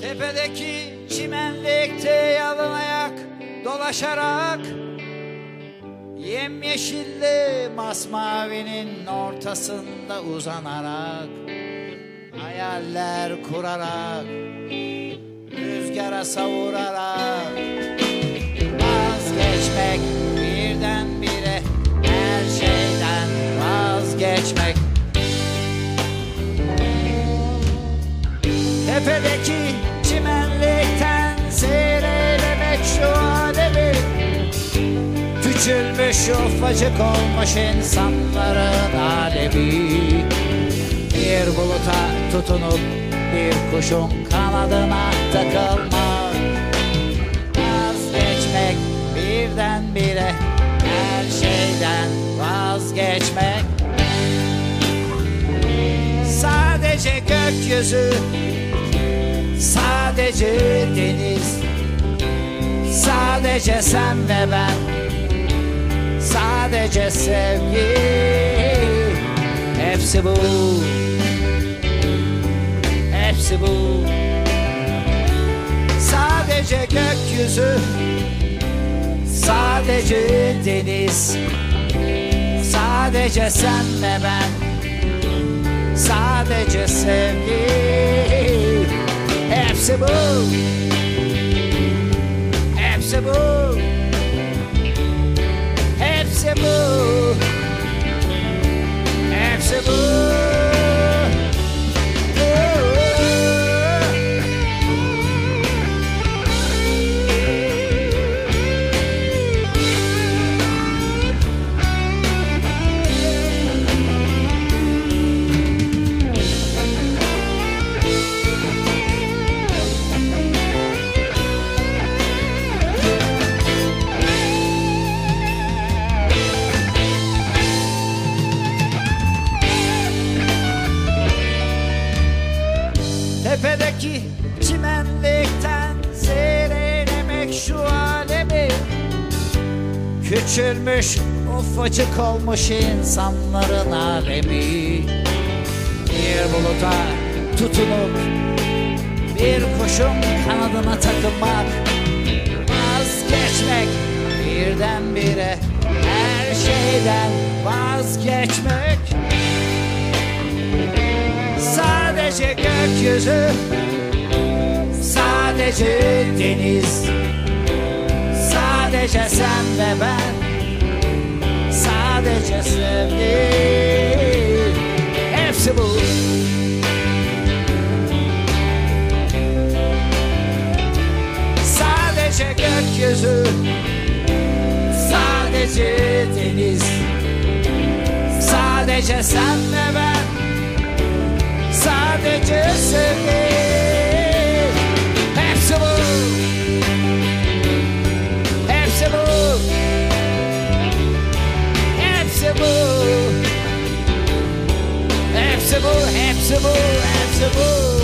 Tepedeki çimenlikte yalın dolaşarak Yemyeşilli masmavinin ortasında uzanarak Hayaller kurarak Rüzgara savurarak Vazgeçmek Küçülmüş ufacık olmuş insanların alemi Bir buluta tutunup bir kuşun kanadına takılmak. Vazgeçmek birdenbire her şeyden vazgeçmek. Sadece gökyüzü Sadece deniz Sadece sen ve ben Sadece sevgi. Hepsi bu. Hepsi bu. Sadece gökyüzü Sadece deniz Sadece sen ve ben Sadece sevgi. Hepsi bu Tepedeki çimenlikten seyrelemek şu alemi. Küçülmüş ufacık olmuş insanların alemi. Bir buluta tutunup bir kuşun kanadına takılmak. Vazgeçmek birdenbire her şeyden vazgeçmek gökyüzü Sadece deniz. Sadece sen ve ben. Sadece sevgi Hepsi bu. Sadece gökyüzü. Sadece deniz. Sadece sen ve ben Sadece sevgi Hepsi bu Hepsi bu Hepsi bu Hepsi